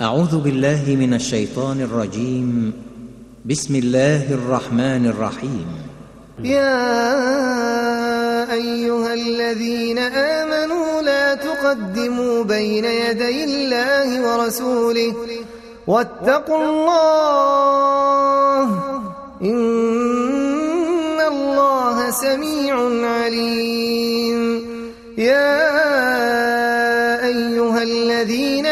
أعوذ بالله من الشيطان الرجيم. بسم الله الرحمن الرحيم. يا أيها الذين آمنوا لا تقدموا بين يدي الله ورسوله واتقوا الله إن الله سميع عليم. يا أيها الذين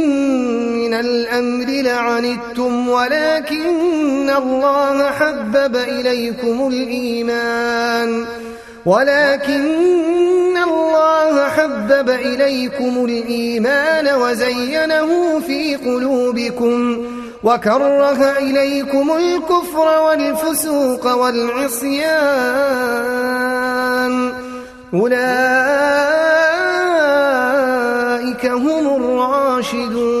الأمر لعنتم ولكن الله حبب إليكم الإيمان ولكن الله حبب إليكم الإيمان وزينه في قلوبكم وكره إليكم الكفر والفسوق والعصيان أولئك هم الراشدون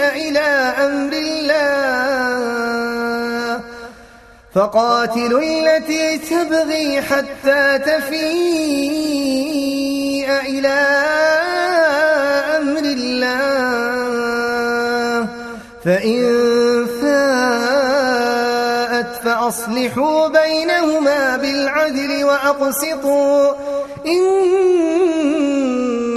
إلى أمر الله. فقاتلوا التي تبغي حتى تفيء إلى أمر الله. فإن فاءت فأصلحوا بينهما بالعدل وأقسطوا. إن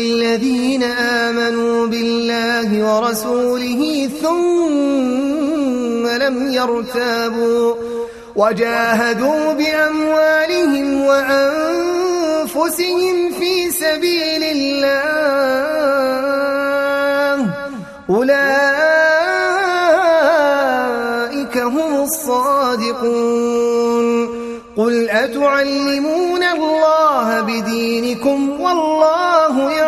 الذين آمنوا بالله ورسوله ثم لم يرتابوا وجاهدوا بأموالهم وأنفسهم في سبيل الله أولئك هم الصادقون قل أتعلمون الله بدينكم والله يعلم